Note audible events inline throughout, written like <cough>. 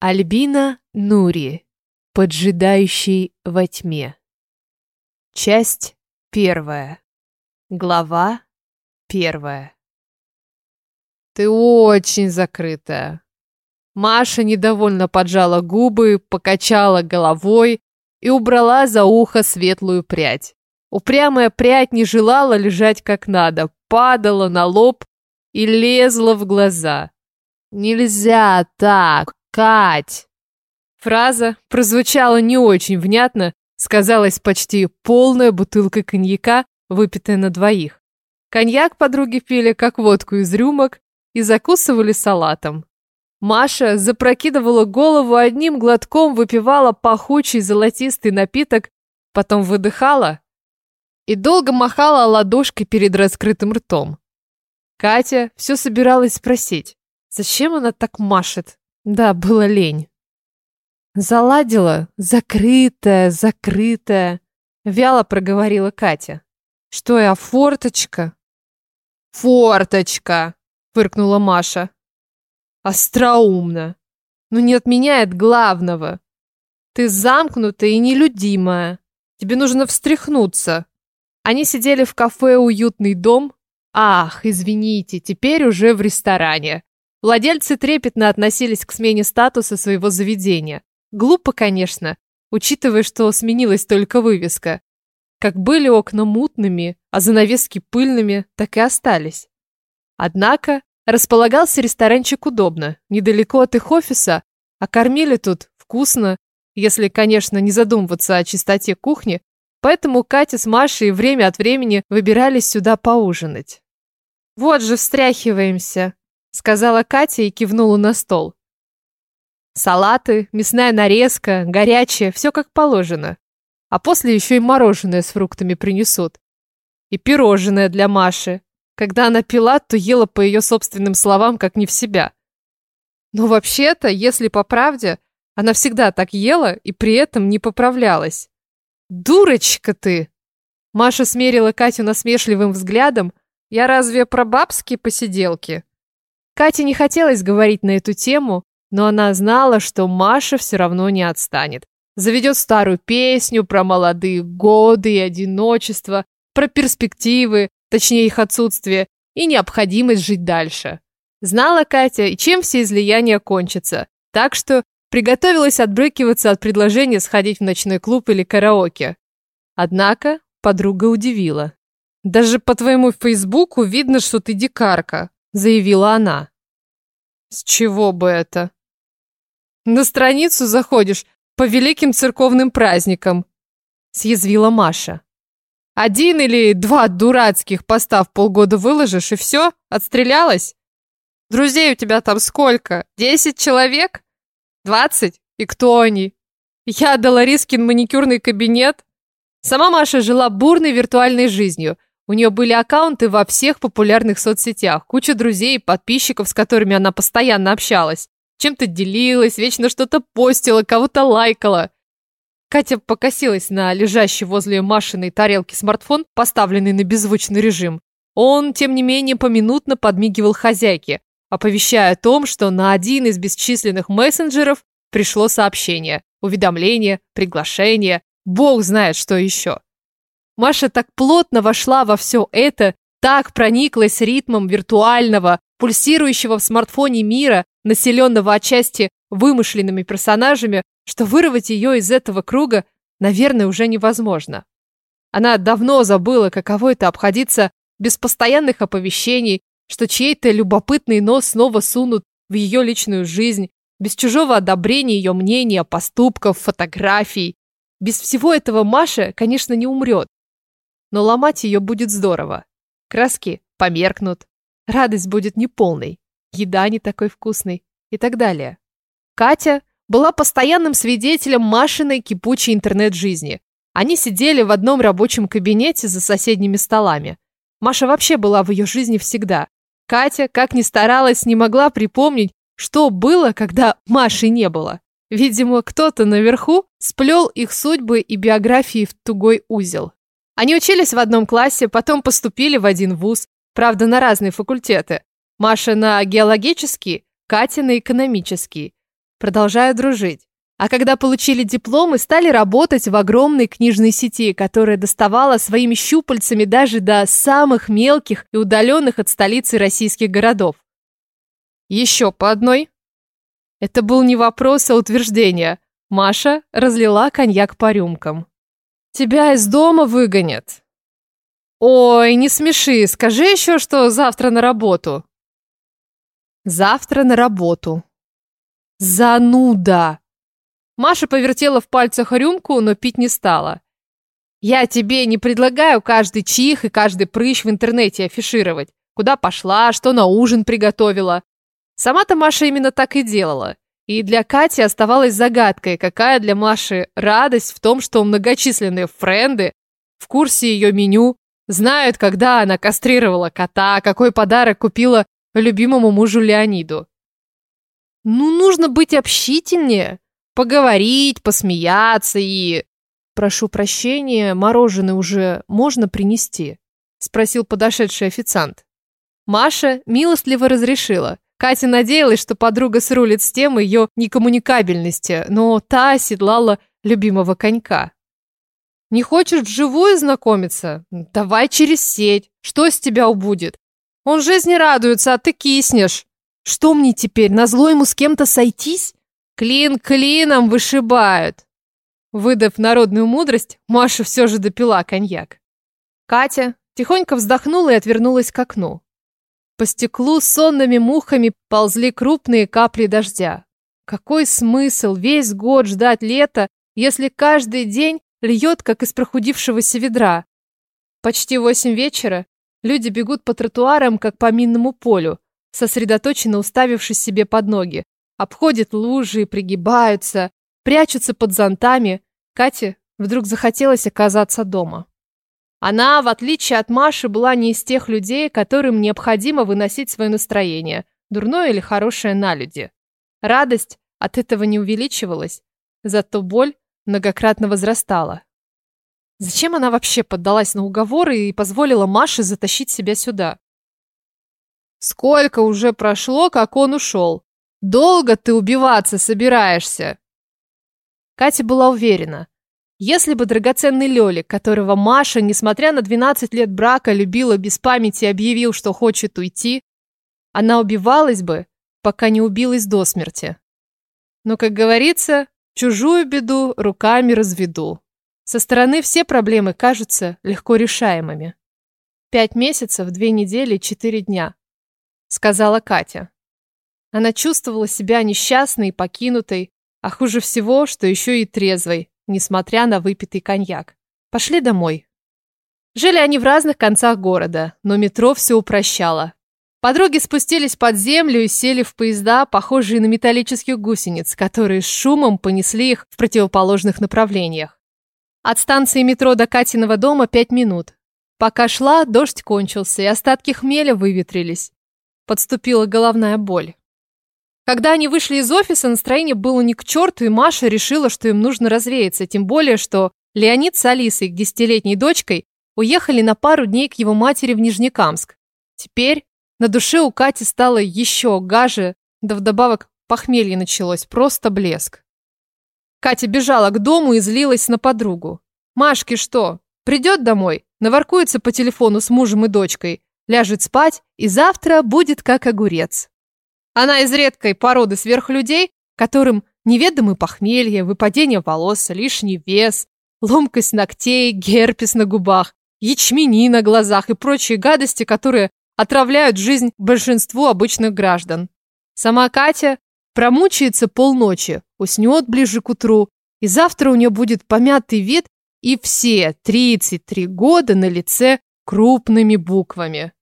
Альбина Нури, поджидающий во тьме. Часть первая. Глава первая. Ты очень закрытая. Маша недовольно поджала губы, покачала головой и убрала за ухо светлую прядь. Упрямая прядь не желала лежать как надо, падала на лоб и лезла в глаза. Нельзя так, Кать!» Фраза прозвучала не очень внятно, сказалась почти полная бутылка коньяка, выпитая на двоих. Коньяк подруги пили, как водку из рюмок, и закусывали салатом. Маша запрокидывала голову одним глотком, выпивала пахучий золотистый напиток, потом выдыхала и долго махала ладошкой перед раскрытым ртом. Катя все собиралась спросить, зачем она так машет, да, было лень. Заладила, закрытая, закрытая. Вяло проговорила Катя. Что я, форточка? Форточка, фыркнула Маша. Остроумно. Но не отменяет главного. Ты замкнутая и нелюдимая. Тебе нужно встряхнуться. Они сидели в кафе «Уютный дом». Ах, извините, теперь уже в ресторане. Владельцы трепетно относились к смене статуса своего заведения. Глупо, конечно, учитывая, что сменилась только вывеска. Как были окна мутными, а занавески пыльными, так и остались. Однако располагался ресторанчик удобно, недалеко от их офиса, а кормили тут вкусно, если, конечно, не задумываться о чистоте кухни, поэтому Катя с Машей время от времени выбирались сюда поужинать. «Вот же встряхиваемся», сказала Катя и кивнула на стол. Салаты, мясная нарезка, горячее, все как положено. А после еще и мороженое с фруктами принесут. И пирожное для Маши. Когда она пила, то ела по ее собственным словам, как не в себя. Но вообще-то, если по правде, она всегда так ела и при этом не поправлялась. «Дурочка ты!» Маша смерила Катю насмешливым взглядом. «Я разве про бабские посиделки?» Кате не хотелось говорить на эту тему, но она знала, что Маша все равно не отстанет. Заведет старую песню про молодые годы и одиночество, про перспективы, точнее их отсутствие, и необходимость жить дальше. Знала Катя, и чем все излияния кончатся, так что приготовилась отбрыкиваться от предложения сходить в ночной клуб или караоке. Однако подруга удивила. «Даже по твоему фейсбуку видно, что ты дикарка заявила она. С чего бы это? На страницу заходишь по великим церковным праздникам, съязвила Маша. Один или два дурацких поста в полгода выложишь, и все? Отстрелялась? Друзей у тебя там сколько? Десять человек? Двадцать? И кто они? Я дала Рискин маникюрный кабинет. Сама Маша жила бурной виртуальной жизнью, у нее были аккаунты во всех популярных соцсетях, куча друзей и подписчиков, с которыми она постоянно общалась. Чем-то делилась, вечно что-то постила, кого-то лайкала. Катя покосилась на лежащий возле Машиной тарелки смартфон, поставленный на беззвучный режим. Он, тем не менее, поминутно подмигивал хозяйке, оповещая о том, что на один из бесчисленных мессенджеров пришло сообщение, уведомление, приглашение, бог знает что еще. Маша так плотно вошла во все это, так прониклась ритмом виртуального, пульсирующего в смартфоне мира, населенного отчасти вымышленными персонажами, что вырвать ее из этого круга, наверное, уже невозможно. Она давно забыла, каково это обходиться без постоянных оповещений, что чей-то любопытный нос снова сунут в ее личную жизнь, без чужого одобрения ее мнения, поступков, фотографий. Без всего этого Маша, конечно, не умрет, но ломать ее будет здорово. Краски померкнут, радость будет неполной, еда не такой вкусной и так далее. Катя была постоянным свидетелем Машиной кипучей интернет-жизни. Они сидели в одном рабочем кабинете за соседними столами. Маша вообще была в ее жизни всегда. Катя, как ни старалась, не могла припомнить, что было, когда Маши не было. Видимо, кто-то наверху сплел их судьбы и биографии в тугой узел. Они учились в одном классе, потом поступили в один вуз, правда, на разные факультеты. Маша на геологический, Катя на экономический. продолжая дружить. А когда получили дипломы, стали работать в огромной книжной сети, которая доставала своими щупальцами даже до самых мелких и удаленных от столицы российских городов. Еще по одной. Это был не вопрос, а утверждение. Маша разлила коньяк по рюмкам. «Тебя из дома выгонят». «Ой, не смеши, скажи еще, что завтра на работу». «Завтра на работу». «Зануда!» Маша повертела в пальцах рюмку, но пить не стала. «Я тебе не предлагаю каждый чих и каждый прыщ в интернете афишировать. Куда пошла, что на ужин приготовила. Сама-то Маша именно так и делала. И для Кати оставалась загадкой, какая для Маши радость в том, что многочисленные френды в курсе ее меню, знают, когда она кастрировала кота, какой подарок купила любимому мужу Леониду. Ну, нужно быть общительнее, поговорить, посмеяться и... Прошу прощения, мороженое уже можно принести? Спросил подошедший официант. Маша милостливо разрешила. Катя надеялась, что подруга срулит с темы ее некоммуникабельности, но та оседлала любимого конька. «Не хочешь вживую знакомиться? Давай через сеть. Что с тебя убудет? Он жизни радуется, а ты киснешь. Что мне теперь, назло ему с кем-то сойтись? Клин клином вышибают!» Выдав народную мудрость, Маша все же допила коньяк. Катя тихонько вздохнула и отвернулась к окну. По стеклу сонными мухами ползли крупные капли дождя. Какой смысл весь год ждать лета, если каждый день льет, как из прохудившегося ведра? Почти восемь вечера люди бегут по тротуарам, как по минному полю, сосредоточенно уставившись себе под ноги, обходят лужи пригибаются, прячутся под зонтами. Кате вдруг захотелось оказаться дома. Она, в отличие от Маши, была не из тех людей, которым необходимо выносить свое настроение, дурное или хорошее на люди. Радость от этого не увеличивалась, зато боль многократно возрастала. Зачем она вообще поддалась на уговоры и позволила Маше затащить себя сюда? Сколько уже прошло, как он ушел? Долго ты убиваться собираешься? Катя была уверена, если бы драгоценный Лёлик, которого Маша, несмотря на 12 лет брака, любила без памяти, объявил, что хочет уйти, она убивалась бы, пока не убилась до смерти. Но, как говорится, чужую беду руками разведу. Со стороны все проблемы кажутся легко решаемыми. Пять месяцев, две недели, четыре дня, сказала Катя. Она чувствовала себя несчастной и покинутой, а хуже всего, что еще и трезвой, несмотря на выпитый коньяк. Пошли домой. Жили они в разных концах города, но метро все упрощало. Подруги спустились под землю и сели в поезда, похожие на металлических гусениц, которые с шумом понесли их в противоположных направлениях. От станции метро до Катиного дома пять минут. Пока шла, дождь кончился, и остатки хмеля выветрились. Подступила головная боль. Когда они вышли из офиса, настроение было не к черту, и Маша решила, что им нужно развеяться, тем более, что Леонид с Алисой, их десятилетней дочкой, уехали на пару дней к его матери в Нижнекамск. Теперь на душе у Кати стало еще гаже, да вдобавок похмелье началось, просто блеск. Катя бежала к дому и злилась на подругу. Машке что, придет домой, наворкуется по телефону с мужем и дочкой, ляжет спать, и завтра будет как огурец. Она из редкой породы сверхлюдей, которым неведомы похмелье, выпадение волос, лишний вес, ломкость ногтей, герпес на губах, ячмени на глазах и прочие гадости, которые отравляют жизнь большинству обычных граждан. Сама Катя промучается полночи, уснет ближе к утру, и завтра у нее будет помятый вид и все 33 года на лице крупными буквами.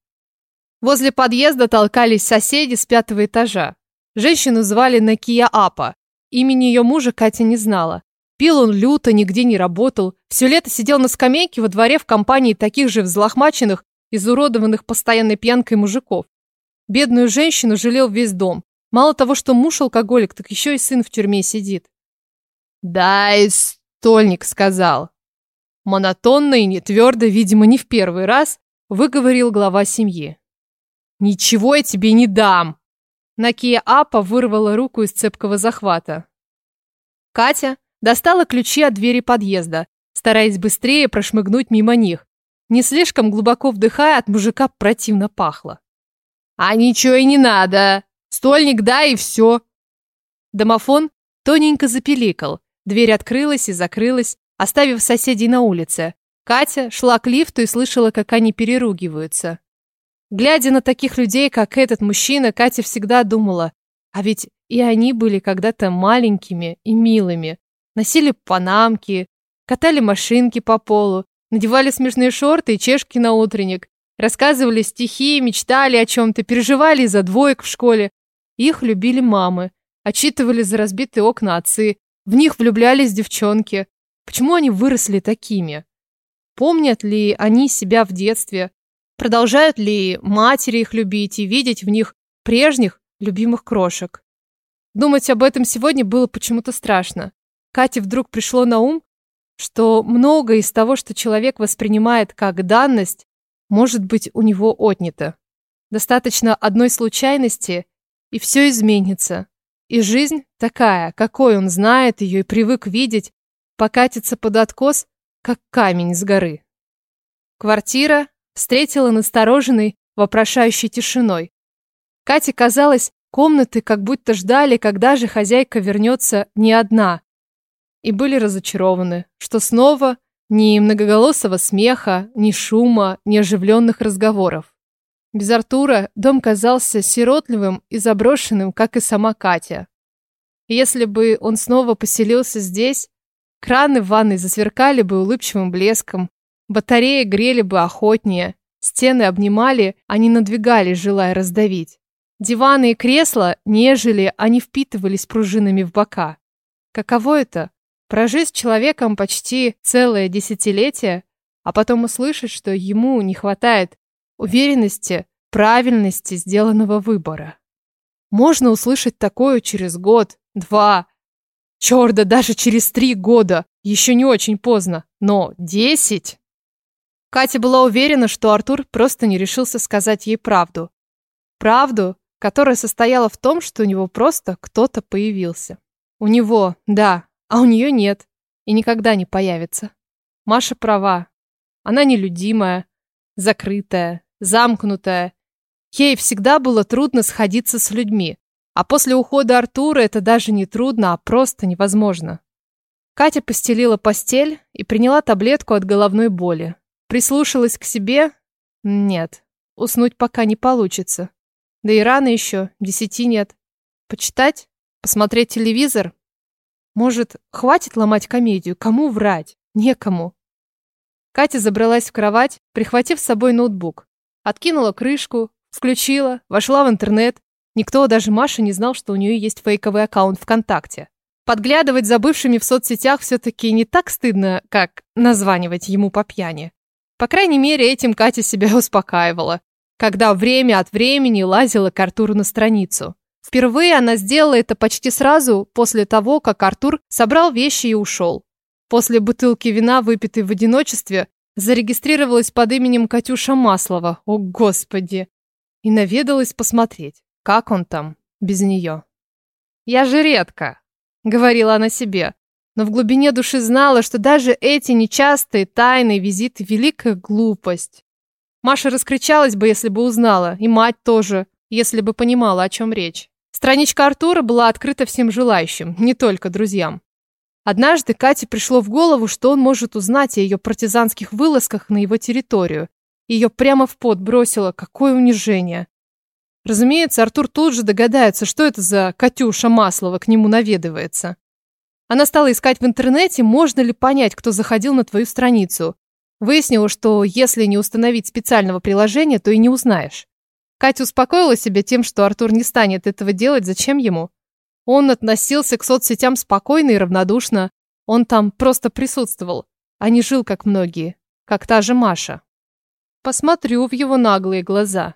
Возле подъезда толкались соседи с пятого этажа. Женщину звали Накия Апа. Имени ее мужа Катя не знала. Пил он люто, нигде не работал. Все лето сидел на скамейке во дворе в компании таких же взлохмаченных, изуродованных постоянной пьянкой мужиков. Бедную женщину жалел весь дом. Мало того, что муж алкоголик, так еще и сын в тюрьме сидит. «Да, и стольник сказал». Монотонно и не твердо, видимо, не в первый раз, выговорил глава семьи. «Ничего я тебе не дам!» Накия Апа вырвала руку из цепкого захвата. Катя достала ключи от двери подъезда, стараясь быстрее прошмыгнуть мимо них. Не слишком глубоко вдыхая, от мужика противно пахло. «А ничего и не надо! Стольник, да, и все!» Домофон тоненько запеликал, дверь открылась и закрылась, оставив соседей на улице. Катя шла к лифту и слышала, как они переругиваются. Глядя на таких людей, как этот мужчина, Катя всегда думала, а ведь и они были когда-то маленькими и милыми. Носили панамки, катали машинки по полу, надевали смешные шорты и чешки на утренник, рассказывали стихи, мечтали о чем-то, переживали за двоек в школе. Их любили мамы, отчитывали за разбитые окна отцы, в них влюблялись девчонки. Почему они выросли такими? Помнят ли они себя в детстве? Продолжают ли матери их любить и видеть в них прежних любимых крошек? Думать об этом сегодня было почему-то страшно. Кате вдруг пришло на ум, что многое из того, что человек воспринимает как данность, может быть у него отнято. Достаточно одной случайности, и все изменится. И жизнь такая, какой он знает ее и привык видеть, покатится под откос, как камень с горы. Квартира встретила настороженной, вопрошающей тишиной. Кате казалось, комнаты как будто ждали, когда же хозяйка вернется не одна. И были разочарованы, что снова ни многоголосого смеха, ни шума, ни оживленных разговоров. Без Артура дом казался сиротливым и заброшенным, как и сама Катя. Если бы он снова поселился здесь, краны в ванной засверкали бы улыбчивым блеском, Батареи грели бы охотнее, стены обнимали, а не надвигались, желая раздавить. Диваны и кресла нежели, они впитывались пружинами в бока. Каково это? Прожить с человеком почти целое десятилетие, а потом услышать, что ему не хватает уверенности, правильности сделанного выбора. Можно услышать такое через год, два, черт, да даже через три года, еще не очень поздно, но десять... Катя была уверена, что Артур просто не решился сказать ей правду. Правду, которая состояла в том, что у него просто кто-то появился. У него, да, а у нее нет. И никогда не появится. Маша права. Она нелюдимая, закрытая, замкнутая. Ей всегда было трудно сходиться с людьми. А после ухода Артура это даже не трудно, а просто невозможно. Катя постелила постель и приняла таблетку от головной боли. Прислушалась к себе? Нет. Уснуть пока не получится. Да и рано еще, десяти нет. Почитать? Посмотреть телевизор? Может, хватит ломать комедию? Кому врать? Некому. Катя забралась в кровать, прихватив с собой ноутбук. Откинула крышку, включила, вошла в интернет. Никто, даже Маша, не знал, что у нее есть фейковый аккаунт ВКонтакте. Подглядывать за бывшими в соцсетях все-таки не так стыдно, как названивать ему по пьяни. По крайней мере, этим Катя себя <laughs> успокаивала, когда время от времени лазила к Артуру на страницу. Впервые она сделала это почти сразу после того, как Артур собрал вещи и ушел. После бутылки вина, выпитой в одиночестве, зарегистрировалась под именем Катюша Маслова. О, Господи! И наведалась посмотреть, как он там без нее. «Я же редко», — говорила она себе, но в глубине души знала, что даже эти нечастые тайные визиты – великая глупость. Маша раскричалась бы, если бы узнала, и мать тоже, если бы понимала, о чем речь. Страничка Артура была открыта всем желающим, не только друзьям. Однажды Кате пришло в голову, что он может узнать о ее партизанских вылазках на его территорию. Ее прямо в пот бросило, какое унижение. Разумеется, Артур тут же догадается, что это за Катюша Маслова к нему наведывается. Она стала искать в интернете, можно ли понять, кто заходил на твою страницу. Выяснила, что если не установить специального приложения, то и не узнаешь. Катя успокоила себя тем, что Артур не станет этого делать, зачем ему? Он относился к соцсетям спокойно и равнодушно. Он там просто присутствовал, а не жил, как многие, как та же Маша. Посмотрю в его наглые глаза,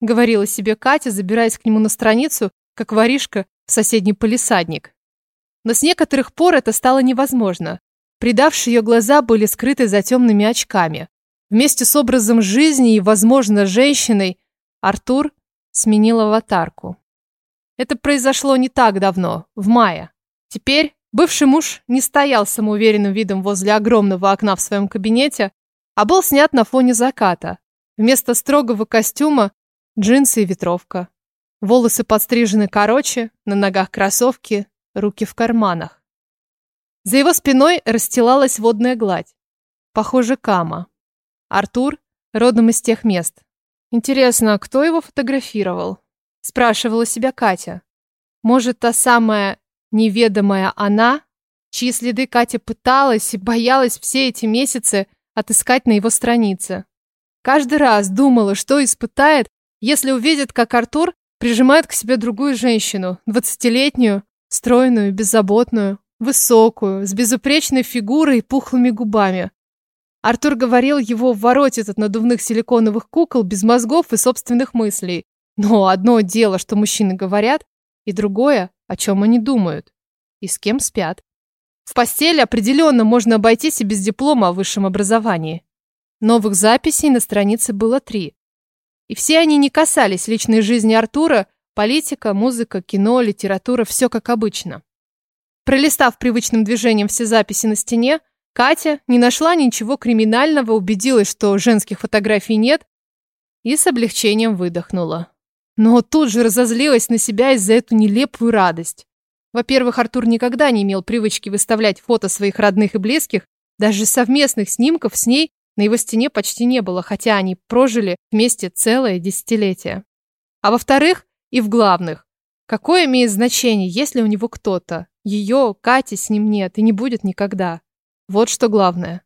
говорила себе Катя, забираясь к нему на страницу, как воришка в соседний полисадник. Но с некоторых пор это стало невозможно. Придавшие ее глаза были скрыты за темными очками. Вместе с образом жизни и, возможно, женщиной, Артур сменил аватарку. Это произошло не так давно, в мае. Теперь бывший муж не стоял самоуверенным видом возле огромного окна в своем кабинете, а был снят на фоне заката. Вместо строгого костюма джинсы и ветровка. Волосы подстрижены короче, на ногах кроссовки, руки в карманах. За его спиной расстилалась водная гладь. Похоже, Кама. Артур родом из тех мест. Интересно, кто его фотографировал? Спрашивала себя Катя. Может, та самая неведомая она, чьи следы Катя пыталась и боялась все эти месяцы отыскать на его странице. Каждый раз думала, что испытает, если увидит, как Артур прижимает к себе другую женщину, двадцатилетнюю, стройную, беззаботную, высокую, с безупречной фигурой и пухлыми губами. Артур говорил, его воротит от надувных силиконовых кукол без мозгов и собственных мыслей. Но одно дело, что мужчины говорят, и другое, о чем они думают. И с кем спят. В постели определенно можно обойтись и без диплома о высшем образовании. Новых записей на странице было три. И все они не касались личной жизни Артура, политика, музыка, кино, литература, все как обычно. Пролистав привычным движением все записи на стене, Катя не нашла ничего криминального, убедилась, что женских фотографий нет, и с облегчением выдохнула. Но тут же разозлилась на себя из-за эту нелепую радость. Во-первых, Артур никогда не имел привычки выставлять фото своих родных и близких, даже совместных снимков с ней на его стене почти не было, хотя они прожили вместе целое десятилетие. А во-вторых, и в главных, какое имеет значение, если у него кто-то? Ее, Кати, с ним нет и не будет никогда. Вот что главное.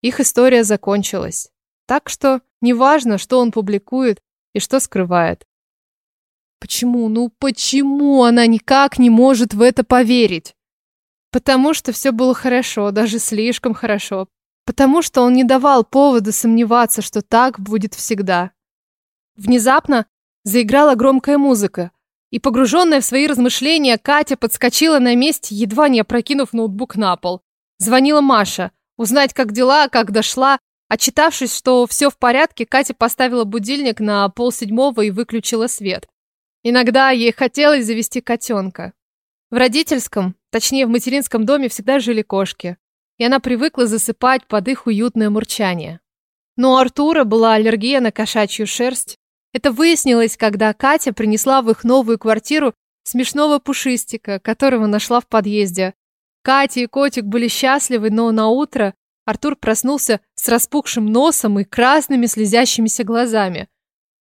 Их история закончилась. Так что неважно, что он публикует и что скрывает. Почему, ну почему она никак не может в это поверить? Потому что все было хорошо, даже слишком хорошо. Потому что он не давал повода сомневаться, что так будет всегда. Внезапно заиграла громкая музыка, и погруженная в свои размышления, Катя подскочила на месте, едва не опрокинув ноутбук на пол. Звонила Маша. Узнать, как дела, как дошла. Отчитавшись, что все в порядке, Катя поставила будильник на полседьмого и выключила свет. Иногда ей хотелось завести котенка. В родительском, точнее в материнском доме всегда жили кошки. И она привыкла засыпать под их уютное мурчание. Но у Артура была аллергия на кошачью шерсть. Это выяснилось, когда Катя принесла в их новую квартиру смешного пушистика, которого нашла в подъезде. Катя и котик были счастливы, но на утро Артур проснулся с распухшим носом и красными слезящимися глазами.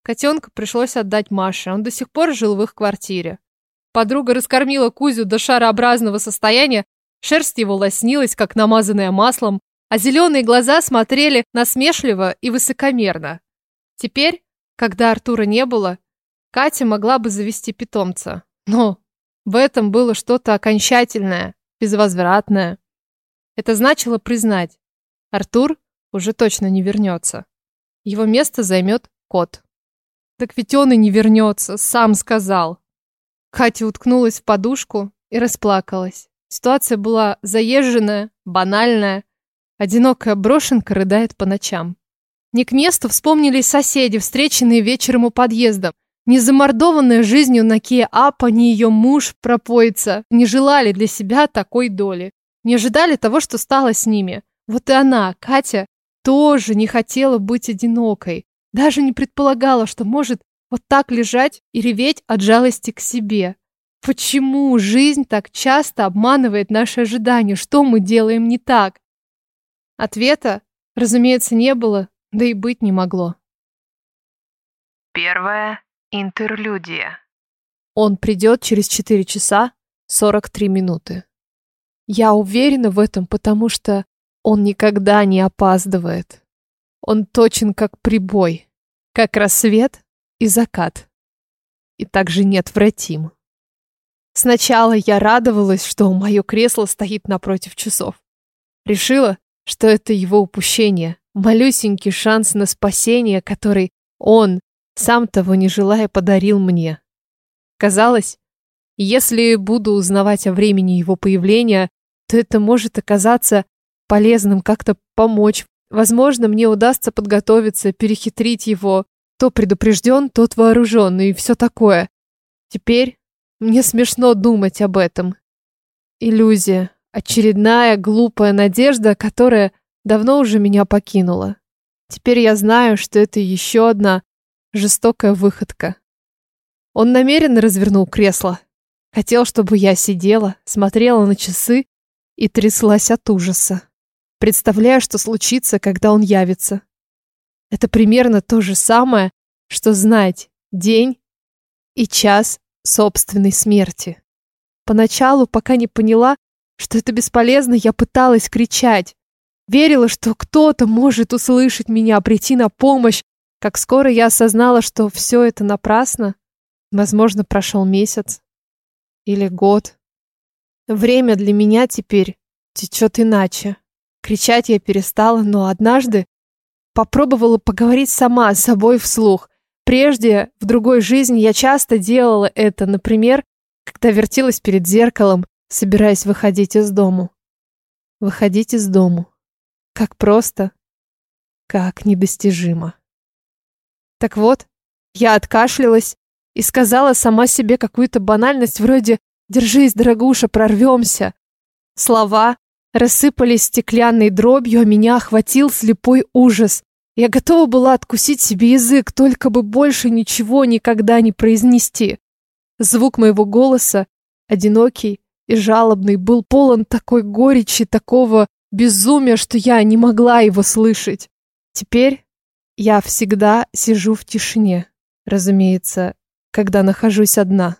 Котенка пришлось отдать Маше, он до сих пор жил в их квартире. Подруга раскормила Кузю до шарообразного состояния, шерсть его лоснилась, как намазанная маслом, а зеленые глаза смотрели насмешливо и высокомерно. Теперь, когда Артура не было, Катя могла бы завести питомца. Но в этом было что-то окончательное, безвозвратное. Это значило признать, Артур уже точно не вернется. Его место займет кот. Так ведь он и не вернется, сам сказал. Катя уткнулась в подушку и расплакалась. Ситуация была заезженная, банальная. Одинокая брошенка рыдает по ночам. Не к месту вспомнились соседи, встреченные вечером у подъезда. Не замордованная жизнью на Кия Апа, ни ее муж, пропоица, не желали для себя такой доли. Не ожидали того, что стало с ними. Вот и она, Катя, тоже не хотела быть одинокой. Даже не предполагала, что может вот так лежать и реветь от жалости к себе. Почему жизнь так часто обманывает наши ожидания? Что мы делаем не так? Ответа, разумеется, не было, да и быть не могло. Первая Интерлюдия. Он придет через 4 часа 43 минуты. Я уверена в этом, потому что он никогда не опаздывает. Он точен как прибой, как рассвет и закат. И также неотвратим. Сначала я радовалась, что мое кресло стоит напротив часов. Решила, что это его упущение, малюсенький шанс на спасение, который он сам того не желая, подарил мне. Казалось, если буду узнавать о времени его появления, то это может оказаться полезным, как-то помочь. Возможно, мне удастся подготовиться, перехитрить его. То предупрежден, тот вооружен и все такое. Теперь Мне смешно думать об этом. Иллюзия. Очередная глупая надежда, которая давно уже меня покинула. Теперь я знаю, что это еще одна жестокая выходка. Он намеренно развернул кресло. Хотел, чтобы я сидела, смотрела на часы и тряслась от ужаса, представляя, что случится, когда он явится. Это примерно то же самое, что знать день и час собственной смерти. Поначалу, пока не поняла, что это бесполезно, я пыталась кричать. Верила, что кто-то может услышать меня, прийти на помощь. Как скоро я осознала, что все это напрасно. Возможно, прошел месяц или год. Время для меня теперь течет иначе. Кричать я перестала, но однажды попробовала поговорить сама с собой вслух. Прежде, в другой жизни, я часто делала это, например, когда вертелась перед зеркалом, собираясь выходить из дому. Выходить из дому. Как просто, как недостижимо. Так вот, я откашлялась и сказала сама себе какую-то банальность вроде «Держись, дорогуша, прорвемся». Слова рассыпались стеклянной дробью, а меня охватил слепой ужас. Я готова была откусить себе язык, только бы больше ничего никогда не произнести. Звук моего голоса, одинокий и жалобный, был полон такой горечи, такого безумия, что я не могла его слышать. Теперь я всегда сижу в тишине, разумеется, когда нахожусь одна.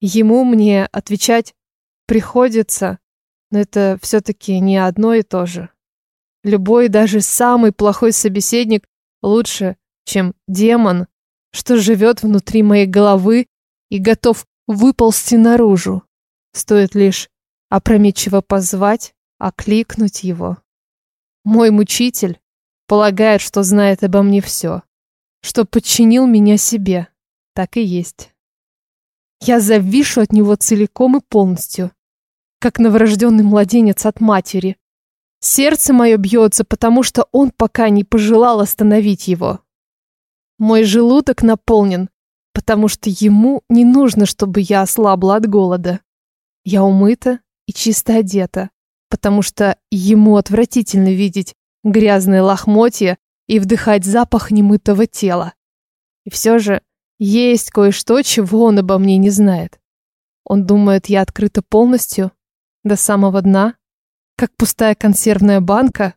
Ему мне отвечать приходится, но это все-таки не одно и то же. Любой, даже самый плохой собеседник лучше, чем демон, что живет внутри моей головы и готов выползти наружу. Стоит лишь опрометчиво позвать, окликнуть его. Мой мучитель полагает, что знает обо мне все, что подчинил меня себе. Так и есть. Я завишу от него целиком и полностью, как новорожденный младенец от матери, Сердце мое бьется, потому что он пока не пожелал остановить его. Мой желудок наполнен, потому что ему не нужно, чтобы я ослабла от голода. Я умыта и чисто одета, потому что ему отвратительно видеть грязные лохмотья и вдыхать запах немытого тела. И все же есть кое-что, чего он обо мне не знает. Он думает, я открыта полностью, до самого дна, как пустая консервная банка,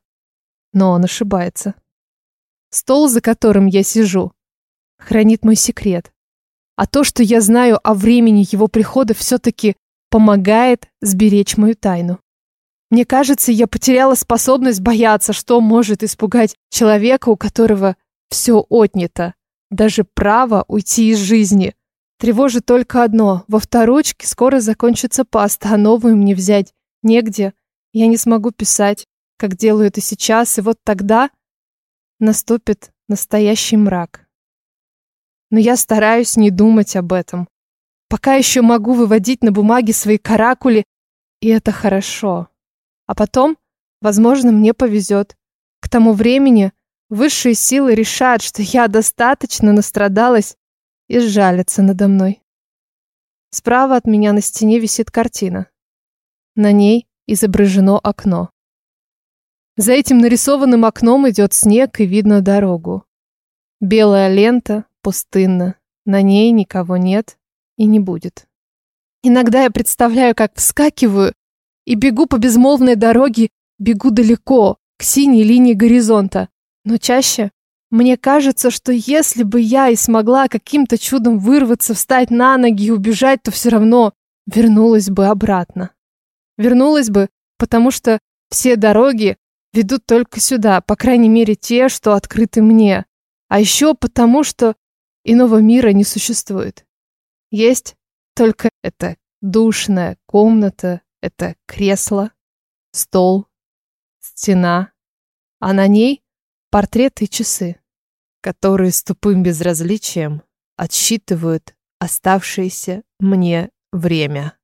но он ошибается. Стол, за которым я сижу, хранит мой секрет. А то, что я знаю о времени его прихода, все-таки помогает сберечь мою тайну. Мне кажется, я потеряла способность бояться, что может испугать человека, у которого все отнято. Даже право уйти из жизни. Тревожит только одно. Во вторучке скоро закончится паста, а новую мне взять негде. Я не смогу писать, как делаю это сейчас, и вот тогда наступит настоящий мрак. Но я стараюсь не думать об этом. Пока еще могу выводить на бумаге свои каракули, и это хорошо. А потом, возможно, мне повезет. К тому времени высшие силы решат, что я достаточно настрадалась и сжалятся надо мной. Справа от меня на стене висит картина. На ней изображено окно. За этим нарисованным окном идет снег и видно дорогу. Белая лента, пустынна, на ней никого нет и не будет. Иногда я представляю, как вскакиваю и бегу по безмолвной дороге, бегу далеко, к синей линии горизонта. Но чаще мне кажется, что если бы я и смогла каким-то чудом вырваться, встать на ноги и убежать, то все равно вернулась бы обратно. Вернулась бы, потому что все дороги ведут только сюда, по крайней мере те, что открыты мне. А еще потому, что иного мира не существует. Есть только эта душная комната, это кресло, стол, стена, а на ней портреты и часы, которые с тупым безразличием отсчитывают оставшееся мне время.